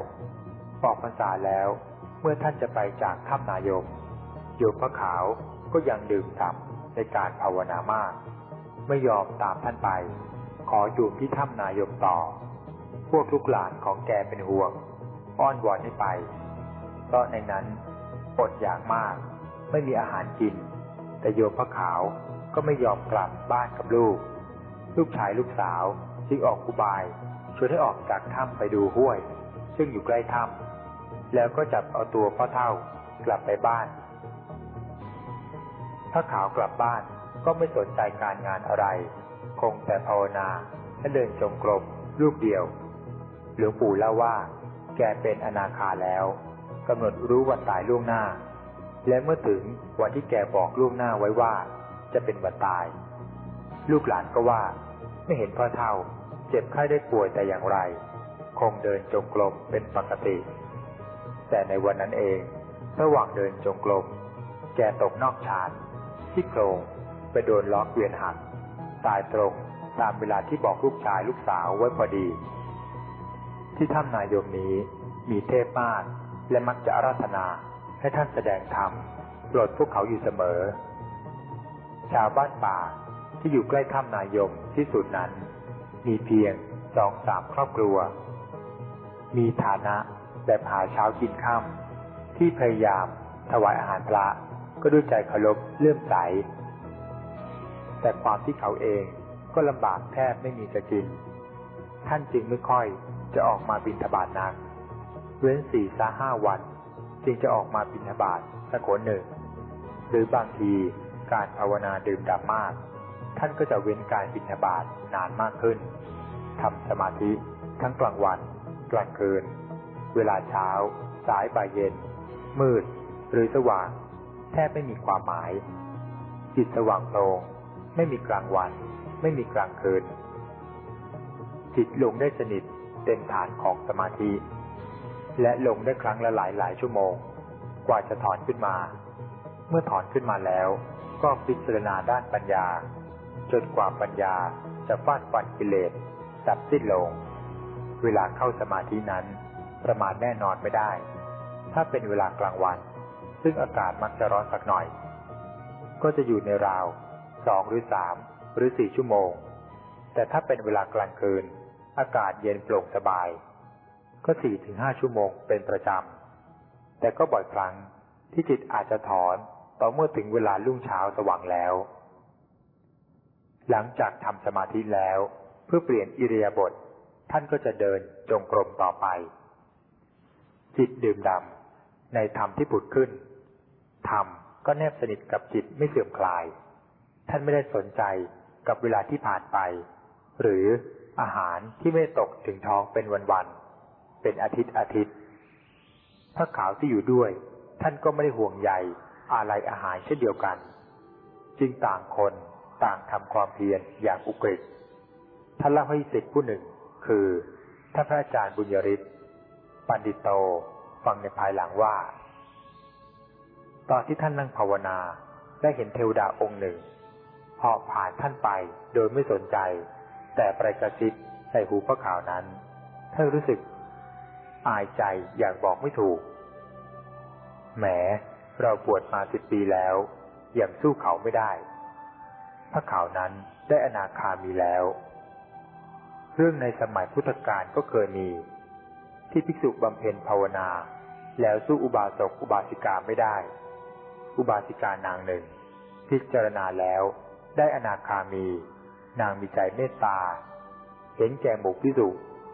ออกพรรษาแล้ว เมื่อท่านจะไปจากถ้ำนายมโยมพระขาวก็ยังดื่มด่ำในการภาวนามาก ไม่ยอมตามท่านไป ขออยู่ที่ถ้ำนายมต่อ พวกลูกหลานของแกเป็นห่วง อ้อนวอนให้ไปเพราะในนั้น อดอยากมาก ไม่มีอาหารกิน แต่โยมพระขาวก็ไม่ยอมกลับบ้านกับลูก ลูกชายลูกสาวจึงออกกุบายชวนให้ออกจากถ้ำไปดูห้วย ซึ่งอยู่ใกล้ถ้ำแล้วก็จับเอาตัวพ่อเท่ากลับไปบ้านพระขาวกลับบ้านก็ไม่สนใจการงานอะไร คงแต่ภาวนาและเดินจงกรมลูกเดียว หลวงปู่เล่าว่า แกเป็นอนาคาแล้ว กำหนดรู้วันตายล่วงหน้า และเมื่อถึงวันที่แกบอกล่วงหน้าไว้ว่า จะเป็นวันตาย ลูกหลานก็ว่า ไม่เห็นพ่อเท่า เจ็บไข้ได้ป่วยแต่อย่างไร คงเดินจงกรมเป็นปกติ แต่ในวันนั้นเอง ระหว่างเดินจงกรมแกตกนอกชานที่โครงไปโดนล็อกเวียนหัก ตายตรงตามเวลาที่บอกลูกชายลูกสาวไว้พอดี ที่ถ้ำนายมนี้มีเทพมาก และมักจะอาราธนาให้ท่านแสดงธรรมโปรดพวกเขาอยู่เสมอ ชาวบ้านป่าที่อยู่ใกล้ถ้ำนายมที่สุดนั้น มีเพียงสองสามครอบครัว มีฐานะแบบหาเช้ากินค่ำที่พยายามถวายอาหารพระก็ด้วยใจเคารพเลื่อมใส แต่ความที่เขาเองก็ลำบากแทบไม่มีจะกิน ท่านจึงไม่ค่อยจะออกมาบินทบาทนัก เว้นสี่ซาห้าวัน จึงจะออกมาบินทบาทสักคนหนึ่ง หรือบางทีการภาวนาดื่มด่ำมาก ท่านก็จะเว้นการบินทบาทนานมากขึ้นทำสมาธิทั้งกลางวัน กลางคืน เวลาเช้า สายบ่ายเย็น มืด หรือสว่าง แทบไม่มีความหมาย จิตสว่างโปร่งไม่มีกลางวัน ไม่มีกลางคืน จิตลงได้สนิทเต็มฐานของสมาธิ และลงได้ครั้งละหลายหลายชั่วโมง กว่าจะถอนขึ้นมา เมื่อถอนขึ้นมาแล้ว ก็พิจารณาด้านปัญญา จนกว่าปัญญาจะฟาดฟันกิเลสดับสิ้นลง เวลาเข้าสมาธินั้น ประมาณแน่นอนไม่ได้ ถ้าเป็นเวลากลางวัน ซึ่งอากาศมักจะร้อนสักหน่อย ก็จะอยู่ในราวสองหรือสามหรือสี่ชั่วโมง แต่ถ้าเป็นเวลากลางคืน อากาศเย็นโปร่งสบาย ก็สี่ถึงห้าชั่วโมงเป็นประจำ แต่ก็บ่อยครั้งที่จิตอาจจะถอนต่อเมื่อถึงเวลาลุ่งเช้าสว่างแล้ว หลังจากทำสมาธิแล้ว เพื่อเปลี่ยนอิริยาบถท่านก็จะเดินจงกรมต่อไป จิตดื่มดำในธรรมที่ผุดขึ้น ธรรมก็แนบสนิทกับจิตไม่เสื่อมคลาย ท่านไม่ได้สนใจกับเวลาที่ผ่านไป หรืออาหารที่ไม่ตกถึงท้องเป็นวันๆ เป็นอาทิตย์อาทิตย์พระขาวที่อยู่ด้วย ท่านก็ไม่ได้ห่วงใยอะไรอาหารเช่นเดียวกัน จึงต่างคนต่างทำความเพียรอย่างอุกฤษท่านเล่าให้สิทธิผู้หนึ่ง คือท่านพระอาจารย์บุญยริศปันดิโตฟังในภายหลังว่า ตอนที่ท่านนั่งภาวนาได้เห็นเทวดาองค์หนึ่งเหาะผ่านท่านไปโดยไม่สนใจ แต่ประกระซิบใส่หูพระขาวนั้นท่านรู้สึก อายใจอย่างบอกไม่ถูก แหม เราบวชมาสิบปีแล้วยังสู้เขาไม่ได้ พระข่าวนั้นได้อนาคามีแล้ว เรื่องในสมัยพุทธกาลก็เคยมี ที่ภิกษุบำเพ็ญภาวนา แล้วสู้อุบาสกอุบาสิกาไม่ได้ อุบาสิกานางหนึ่ง พิจารณาแล้วได้อนาคามี นางมีใจเมตตา เห็นแก่หมู่พิสุ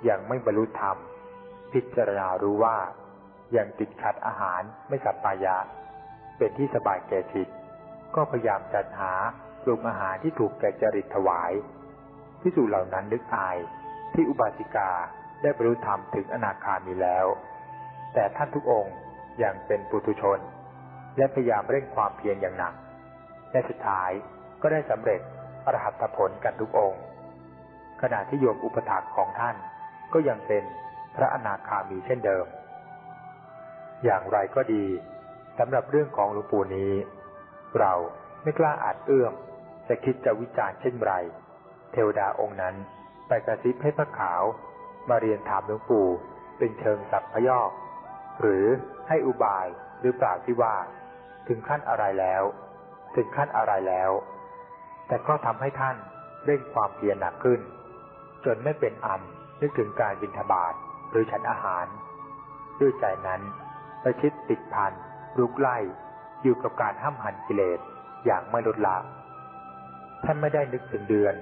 ยังไม่บรรลุธรรม พิจารณารู้ว่ายังติดขัดอาหารไม่สัปปายะ เป็นที่สบายแก่จิต ก็พยายามจัดหาปรุงอาหารที่ถูกแก่จริตถวายพิสูจเหล่านั้นนึกอายที่อุบาสิกาได้บรรลุธรรมถึงอนาคามีแล้ว แต่ท่านทุกองค์ยังเป็นปุถุชน และพยายามเร่งความเพียรอย่างหนัก และสุดท้ายก็ได้สำเร็จอรหัตผลกันทุกองค์ ขณะที่โยมอุปถากของท่านก็ยังเป็น พระอนาคามีเช่นเดิม อย่างไรก็ดีสำหรับเรื่องของหลวงปู่นี้ เราไม่กล้าอาจเอื้อมจะคิดจะวิจารณ์เช่นไร เทวดาองค์นั้นไปกระซิบให้พระขาวมาเรียนถามหลวงปู่เป็นเชิงสับพยอก หรือให้อุบายหรือเปล่าที่ว่า ถึงขั้นอะไรแล้ว ถึงขั้นอะไรแล้ว แต่ก็ทำให้ท่านเร่งความเพียรหนักขึ้น จนไม่เป็นอันนึกถึงการบินทบาท หรือฉันอาหาร ด้วยใจนั้นประชิดติดพันลุกไล่อยู่กับการห้ามหันกิเลสอย่างไม่ลดละท่านไม่ได้นึกถึงเดือน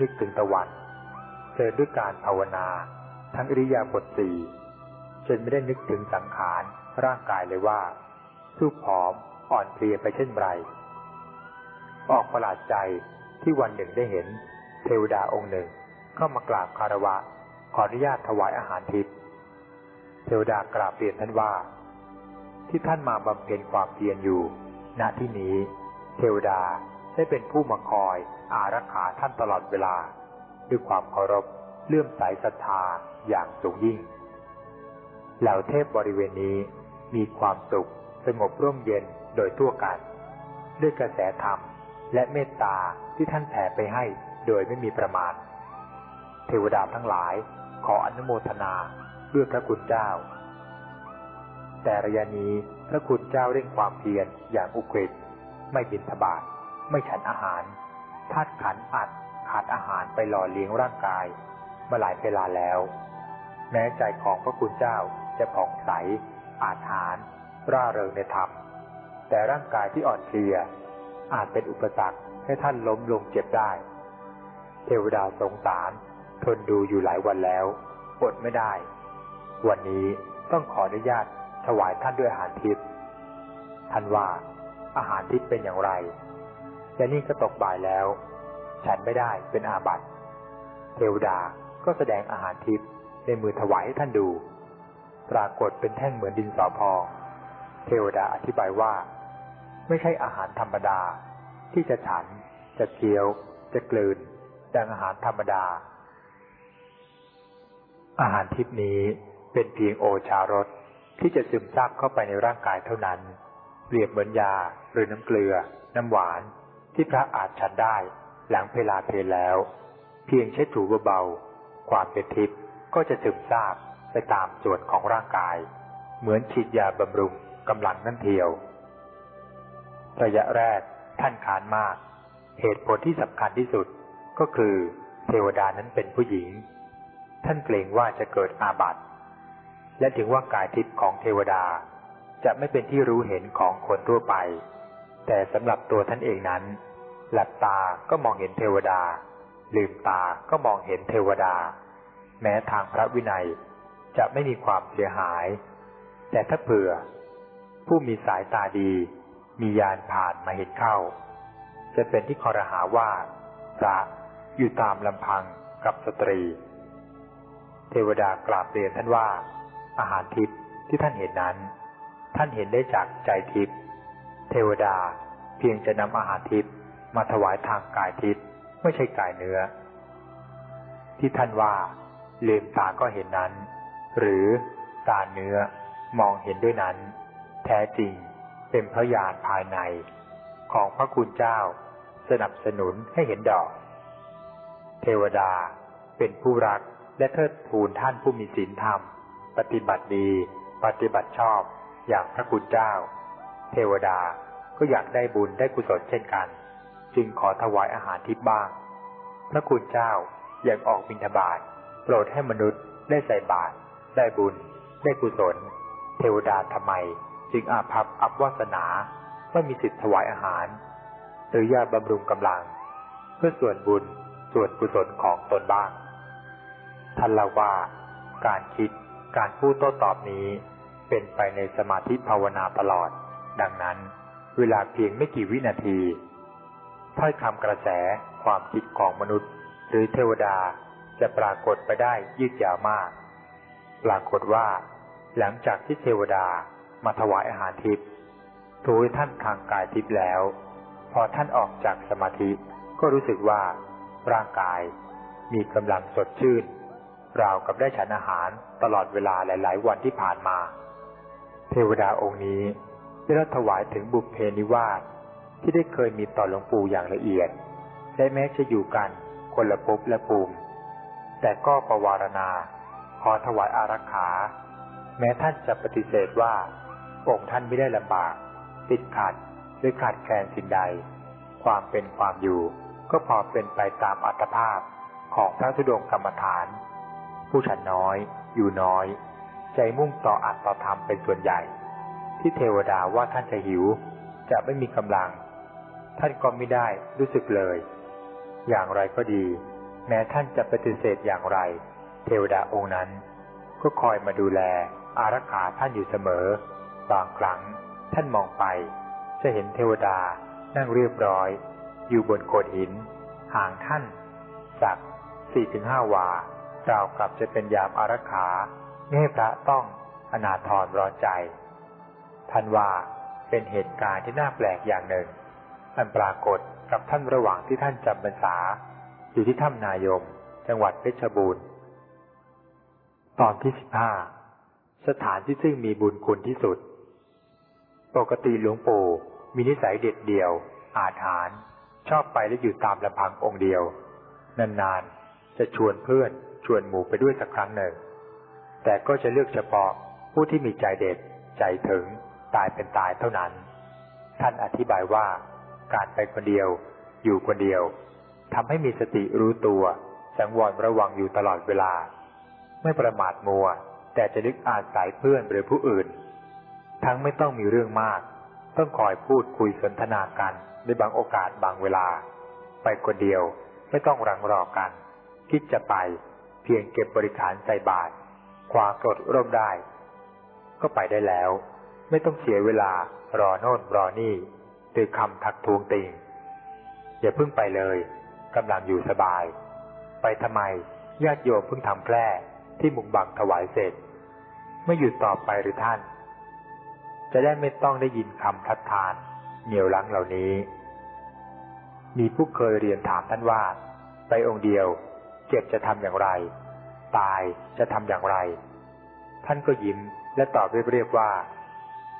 นึกถึงตะวันเดินด้วยการภาวนา ทั้งอริยาบทสี่จนไม่ได้นึกถึงสังขารร่างกายเลยว่าสู้ผอมอ่อนเพลียไปเช่นไรออกประหลาดใจที่วันหนึ่งได้เห็น เทวดาองค์หนึ่งเข้ามากราบคารวะ ขออนุญาตถวายอาหารทิพย์เทวดากราบเรียนท่านว่า ที่ท่านมาบำเพ็ญความเพียรอยู่ ณที่นี้ เทวดาได้เป็นผู้มาคอย อารักขาท่านตลอดเวลา ด้วยความเคารพเลื่อมใสศรัทธาอย่างสูงยิ่ง เหล่าเทพบริเวณนี้มีความสุขสงบร่มเย็นโดยทั่วกัน ด้วยกระแสธรรมและเมตตาที่ท่านแผ่ไปให้โดยไม่มีประมาณ เทวดาทั้งหลาย ขออนุโมทนาด้วยพระคุณเจ้า แต่ระยะนี้พระคุณเจ้าเร่งความเพียรอย่างอุกฤษไม่บินทบาทไม่ฉันอาหารธาตุขันอัดขาดอาหารไปหล่อเลี้ยงร่างกายมาหลายเวลาแล้ว แม้ใจของพระคุณเจ้าจะผ่องใส อาถานร่าเริงในธรรม แต่ร่างกายที่อ่อนเพลีย อาจเป็นอุปสรรคให้ท่านล้มลงเจ็บได้ เทวดาสงสาร ทนดูอยู่หลายวันแล้วอดไม่ได้ วันนี้ต้องขออนุญาตถวายท่านด้วยอาหารทิพย์ท่านว่าอาหารทิพย์เป็นอย่างไรและนี่ก็ตกบ่ายแล้ว ฉันไม่ได้เป็นอาบัติเทวดาก็แสดงอาหารทิพย์ในมือถวายให้ท่านดู ปรากฏเป็นแท่งเหมือนดินสอพองเทวดาอธิบายว่า ไม่ใช่อาหารธรรมดา ที่จะฉัน จะเคี้ยว จะกลืน ดังอาหารธรรมดา อาหารทิพนี้เป็นเพียงโอชารสที่จะซึมซาบเข้าไปในร่างกายเท่านั้น เปรียบเหมือนยาหรือน้ำเกลือ น้ำหวาน ที่พระอาจฉันได้หลังเพลาเพลแล้ว เพียงใช้ถูเบาๆความเป็นทิพย์ก็จะซึมซาบไปตามส่วนของร่างกาย เหมือนฉีดยาบำรุงกำลังนั่นเทียว ระยะแรกท่านขานมาก เหตุผลที่สำคัญที่สุดก็คือ เทวดานั้นเป็นผู้หญิง ท่านเกรงว่าจะเกิดอาบัติ และถึงว่ากายทิพย์ของเทวดาจะไม่เป็นที่รู้เห็นของคนทั่วไป แต่สำหรับตัวท่านเองนั้น หลับตาก็มองเห็นเทวดา ลืมตาก็มองเห็นเทวดา แม้ทางพระวินัยจะไม่มีความเสียหาย แต่ถ้าเผื่อ ผู้มีสายตาดี มียานผ่านมาเห็นเข้า จะเป็นที่คอรหาว่าพระอยู่ตามลำพังกับสตรี เทวดากราบเรียนท่านว่า อาหารทิพย์ที่ท่านเห็นนั้น ท่านเห็นได้จากใจทิพย์เทวดาเพียงจะนำอาหารทิพย์มาถวายทางกายทิพย์ไม่ใช่กายเนื้อ ที่ท่านว่าลืมตาก็เห็นนั้น หรือตาเนื้อมองเห็นด้วยนั้น แท้จริงเป็นพระญาณภายใน ของพระคุณเจ้า สนับสนุนให้เห็นดอก เทวดาเป็นผู้รัก และเทิดทูนท่านผู้มีศีลธรรม ปฏิบัติดี ปฏิบัติชอบ อย่างพระคุณเจ้า เทวดาก็อยากได้บุญได้กุศลเช่นกัน จึงขอถวายอาหารทิพบ้าง พระคุณเจ้าอยากออกบิณฑบาตโปรดให้มนุษย์ได้ใส่บาตรได้บุญ ได้กุศล เทวดาทำไม จึงอาภัพอับวาสนาไม่มีสิทธิ์ถวายอาหาร หรือยาบำรุงกำลัง เพื่อส่วนบุญส่วนกุศลของตนบ้าง ท่านเล่าว่าการคิดการพูดโต้ตอบนี้ เป็นไปในสมาธิภาวนาตลอด ดังนั้นเวลาเพียงไม่กี่วินาทีถ้อยคำกระแสความคิดของมนุษย์ หรือเทวดาจะปรากฏไปได้ยืดยาวมาก ปรากฏว่า หลังจากที่เทวดามาถวายอาหารทิพย์ถูให้ท่านทางกายทิพย์แล้ว พอท่านออกจากสมาธิก็รู้สึกว่า ร่างกายมีกำลังสดชื่น ราวกับได้ฉันอาหารตลอดเวลาหลาย ๆ วันที่ผ่านมา เทวดาองค์นี้ได้รับถวายถึงบุพเพนิวาสที่ได้เคยมีต่อหลวงปู่อย่างละเอียด และแม้จะอยู่กันคนละภพและภูมิ แต่ก็ประวารณา ขอถวายอารักขา แม้ท่านจะปฏิเสธว่า องค์ท่านไม่ได้ลำบาก ติดขัดหรือขาดแคลนสิ่งใด ความเป็นความอยู่ ก็พอเป็นไปตามอัตภาพของพระธุดงกรรมฐาน ผู้ฉันน้อย อยู่น้อย ใจมุ่งต่ออัตต่อธรรมเป็นส่วนใหญ่ ที่เทวดาว่าท่านจะหิว จะไม่มีกำลัง ท่านก็ไม่ได้รู้สึกเลย อย่างไรก็ดี แม้ท่านจะปฏิเสธอย่างไร เทวดาองค์นั้น ก็คอยมาดูแล อารักขาท่านอยู่เสมอ บางครั้งท่านมองไป จะเห็นเทวดานั่งเรียบร้อย อยู่บนโขดหิน ห่างท่านสักสี่ถึงห้าวา ราวกลับจะเป็นยามอารักขาไม่ให้พระต้องอนาทรร้อนใจท่านว่าเป็นเหตุการณ์ที่น่าแปลกอย่างหนึ่งอันปรากฏกับท่านระหว่างที่ท่านจำพรรษา อยู่ที่ถ้ำนายม จังหวัดเพชรบูรณ์ ตอนที่สิบห้าสถานที่ซึ่งมีบุญคุณที่สุด ปกติหลวงปู่มีนิสัยเด็ดเดี่ยว อาถรรพ์ชอบไปและอยู่ตามลำพังองค์เดียว นานๆ จะชวนเพื่อน ชวนหมู่ไปด้วยสักครั้งหนึ่ง แต่ก็จะเลือกเฉพาะผู้ที่มีใจเด็ดใจถึงตายเป็นตายเท่านั้น ท่านอธิบายว่าการไปคนเดียว อยู่คนเดียวทำให้มีสติรู้ตัว สังวรระวังอยู่ตลอดเวลา ไม่ประมาทมัว แต่จะนึกอาศัยเพื่อนหรือผู้อื่น ทั้งไม่ต้องมีเรื่องมาก ต้องคอยพูดคุยสนทนากันในบางโอกาสบางเวลา ไปคนเดียวไม่ต้องรังรอกัน คิดจะไป เพียงเก็บบริขารใส่บาตรความกดร่มได้ ก็ไปได้แล้ว ไม่ต้องเสียเวลารอโน่นรอนี่ตือคำทักทวงติงอย่าเพิ่งไปเลยกำลังอยู่สบาย ไปทำไมญาติโยมเพิ่งทำแพร่ที่มุงบังถวายเสร็จ ไม่หยุดต่อไปหรือท่าน จะได้ไม่ต้องได้ยินคำทัดทาน เหนียวลังเหล่านี้ มีผู้เคยเรียนถามท่านว่า ไปองค์เดียว เจ็บจะทำอย่างไร ตายจะทำอย่างไร ท่านก็ยิ้มและตอบเรียบๆว่า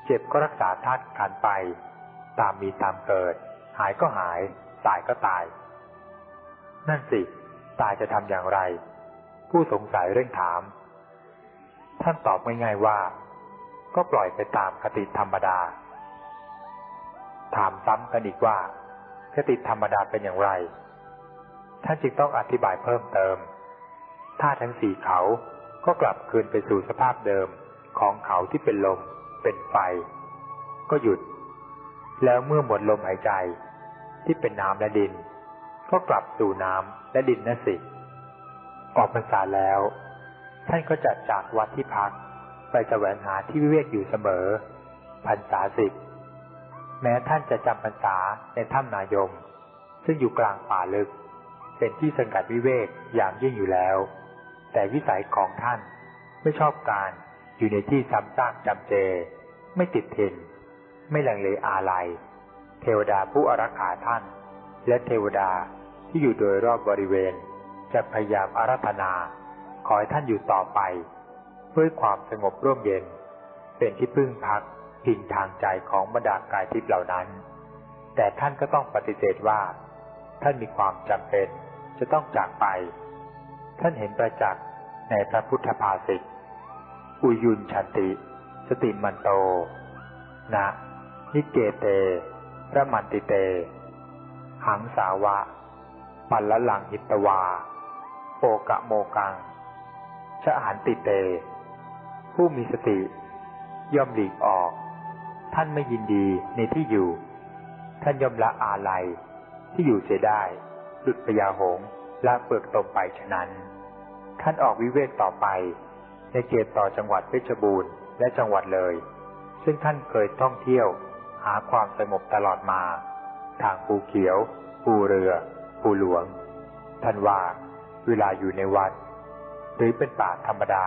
เจ็บก็รักษาธาตุขันไป ตามมีตามเกิด หายก็หาย ตายก็ตาย นั่นสิ ตายจะทำอย่างไร ผู้สงสัยเร่งถาม ท่านตอบง่ายๆว่า ก็ปล่อยไปตามคติธรรมดา ถามซ้ำกันอีกว่าคติธรรมดาเป็นอย่างไร ท่านจึงต้องอธิบายเพิ่มเติมธาตุทั้งสี่เขาก็กลับคืนไปสู่สภาพเดิมของเขาที่เป็นลม เป็นไฟ ก็หยุด แล้วเมื่อหมดลมหายใจ ที่เป็นน้ำและดิน ก็กลับสู่น้ำและดินนัสิ ออกพรรษาแล้ว ท่านก็จัดจากวัดที่พัก ไปแสวงหาที่วิเวกอยู่เสมอพรรษาสิบแม้ท่านจะจำพรรษาในถ้ำนายม ซึ่งอยู่กลางป่าลึก เป็นที่สงัดวิเวกอย่างยิ่งอยู่แล้ว แต่วิสัยของท่านไม่ชอบการอยู่ในที่ซ้ำซากจำเจ ไม่ติดเทนไม่ลังเลอาลัย เทวดาผู้อารักขาท่าน และเทวดาที่อยู่โดยรอบบริเวณ จะพยายามอารัธนา ขอให้ท่านอยู่ต่อไปเพื่อความสงบร่มเย็น เป็นที่พึ่งพักพิงทางใจของบรรดากายทิพย์เหล่านั้น แต่ท่านก็ต้องปฏิเสธว่า ท่านมีความจำเป็น จะต้องจากไป ท่านเห็นประจักษ์ในพระพุทธภาษิตอุยุนชันติ สติมันโต นะ นิเกเตพระมันติเต หังสาวะ ปัลละลังหิตวา โอกะโมกัง ชะหันติเต ผู้มีสติ ย่อมหลีกออก ท่านไม่ยินดีในที่อยู่ ท่านย่อมละอาลัยที่อยู่เสียได้ หลุดพยาหงละเปลือกตมไปฉะนั้น ท่านออกวิเวกต่อไป ในเขตต่อจังหวัดเพชรบูรณ์และจังหวัดเลย ซึ่งท่านเคยท่องเที่ยว หาความสงบตลอดมา ทางภูเขียว ภูเรือ ภูหลวง ท่านว่าเวลาอยู่ในวัด หรือเป็นป่าธรรมดา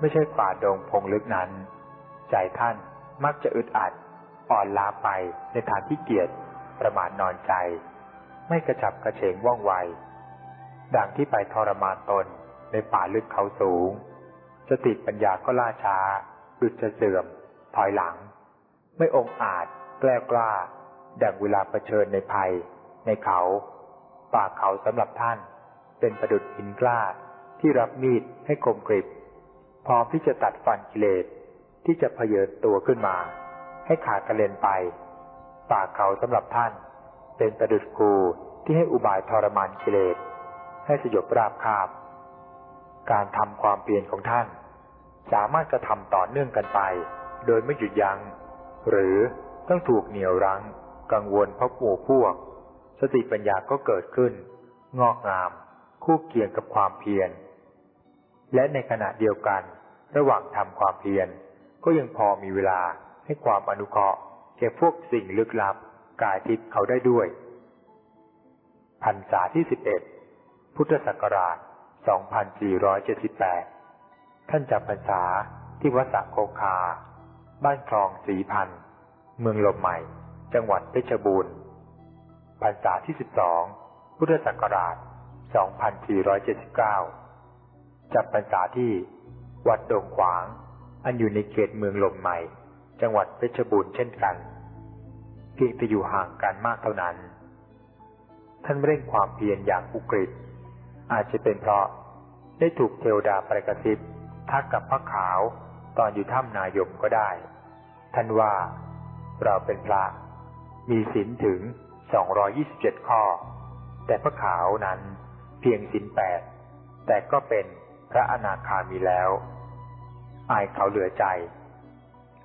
ไม่ใช่ป่าดงพงลึกนั้น ใจท่านมักจะอึดอัด อ่อนล้าไปในทางที่เกียจประมาทนอนใจ ไม่กระฉับกระเฉงว่องไว ดังที่ไปทรมานตนในป่าลึกเขาสูง สติปัญญาก็ล่าช้าดุจจะเสื่อม ถอยหลัง ไม่องอาจ แกล้กล้า ดังเวลาเผชิญในภัย ในเขา ป่าเขาสำหรับท่าน เป็นประดุจหินกล้าที่รับมีดให้คมกริบ พร้อมที่จะตัดฟันกิเลสที่จะเพเยินตัวขึ้นมา ให้ขาดกระเด็นไป ป่าเขาสำหรับท่าน เป็นประดุจครูที่ให้อุบายทรมานกิเลส ให้สยบราบคาบ การทำความเปลี่ยนของท่าน สามารถกระทำต่อเนื่องกันไป โดยไม่หยุดยัง้ง หรือต้องถูกเหนี่ยวรั้ง กังวลเพราะหมู่พวก สติปัญญาก็เกิดขึ้น งอกงาม คู่เคียงกับความเพียร และในขณะเดียวกัน ระหว่างทำความเพียร ก็ยังพอมีเวลาให้ความอนุเคราะห์แก่พวกสิ่งลึกลับ กายทิพย์เขาได้ด้วยพรรษาที่สิบเอ็ดพุทธศักราช 2478 ท่านจำพรรษาที่วัดสะโคคา บ้านคลองสีพัน เมืองลมใหม่ จังหวัดเพชรบูรณ์พรรษาที่สิบสองพุทธศักราช 2479จำพรรษาที่ วัดดงขวาง อันอยู่ในเขตเมืองลมใหม่ จังหวัดเพชรบูรณ์เช่นกัน เพียงแต่อยู่ห่างกันมากเท่านั้น ท่านเร่งความเพียรอย่างอุกฤษอาจจะเป็นเพราะได้ถูกเทวดาประกระซิบทักกับพระขาวตอนอยู่ถ้ำนายมก็ได้ ท่านว่าเราเป็นพระ มีศีลถึง 227 ข้อ แต่พระขาวนั้นเพียงศีลแปดแต่ก็เป็นพระอนาคามีแล้ว อายเขาเหลือใจ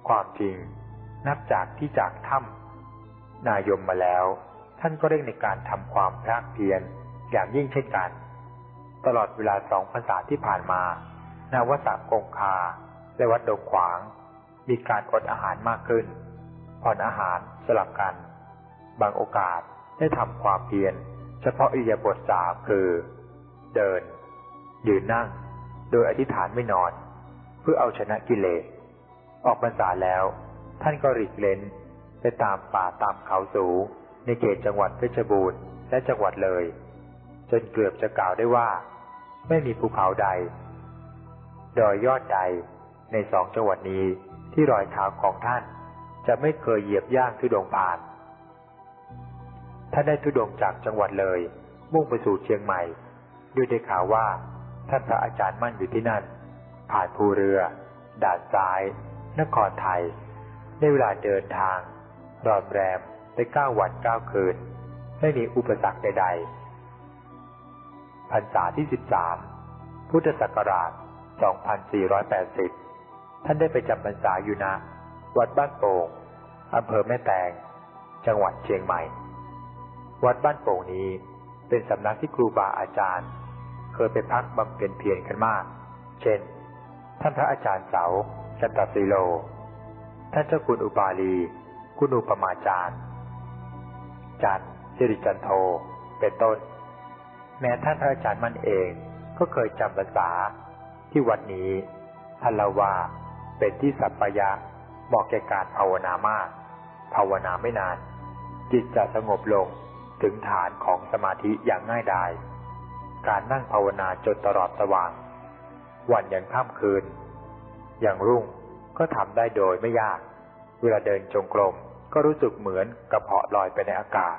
ความจริงนับจากที่จากถ้ำ นายมมาแล้ว ท่านก็เร่งในการทำความพรากเพียรอย่างยิ่งเช่นกัน ตลอดเวลาสองพรรษาที่ผ่านมานาวัสกงคาและวัดดงขวาง มีการอดอาหารมากขึ้น ผ่อนอาหารสลับกัน บางโอกาสได้ทำความเพียรเฉพาะอิยาบทสามคือ เดิน ยืนนั่ง โดยอธิษฐานไม่นอน เพื่อเอาชนะกิเลส ออกพรรษาแล้ว ท่านก็หลีกเล้น ไปตามป่าตามเขาสูง ในเขตจังหวัดเพชรบูรณ์และจังหวัดเลย จนเกือบจะกล่าวได้ว่า ไม่มีภูเขาใด ดอยยอดใด ในสองจังหวัดนี้ที่รอยเท้าของท่าน จะไม่เคยเหยียบย่างทุดงผ่านท่านได้ทุดงจากจังหวัดเลย มุ่งไปสู่เชียงใหม่ ด้วยได้ข่าวว่า ท่านพระอาจารย์มั่นอยู่ที่นั่น ผ่านภูเรือ ด่านซ้าย นครไทยในเวลาเดินทาง รอนแรมไปเก้าวันเก้าคืน ไม่มีอุปสรรคใดๆพรรษาที่สิบสามพุทธศักราช 2480 ท่านได้ไปจำพรรษาอยู่นะวัดบ้านโป่งอำเภอแม่แตง จังหวัดเชียงใหม่ วัดบ้านโป่งนี้เป็นสำนักที่ครูบาอาจารย์ เคยไปพักบำเพ็ญเพียรกันมาก เช่น ท่านพระอาจารย์เสาจันตสิโล ท่านเจ้าคุณอุบาลี คุณอุปมาจารย์จันสิริจันโท เป็นต้น แม้ท่านพระอาจารย์มันเองก็เคยจำภาษาที่วัดนี้ท่านเลาว่าเป็นที่สัปปยะเหมาะแก่การภาวนามาก ภาวนาไม่นาน จิตจะสงบลงถึงฐานของสมาธิอย่างง่ายดาย การนั่งภาวนาจนตลอดสว่าง วันยังค่ำคืน อย่างรุ่งก็ทำได้โดยไม่ยาก เวลาเดินจงกรม ก็รู้สึกเหมือนกระเพาะลอยไปในอากาศ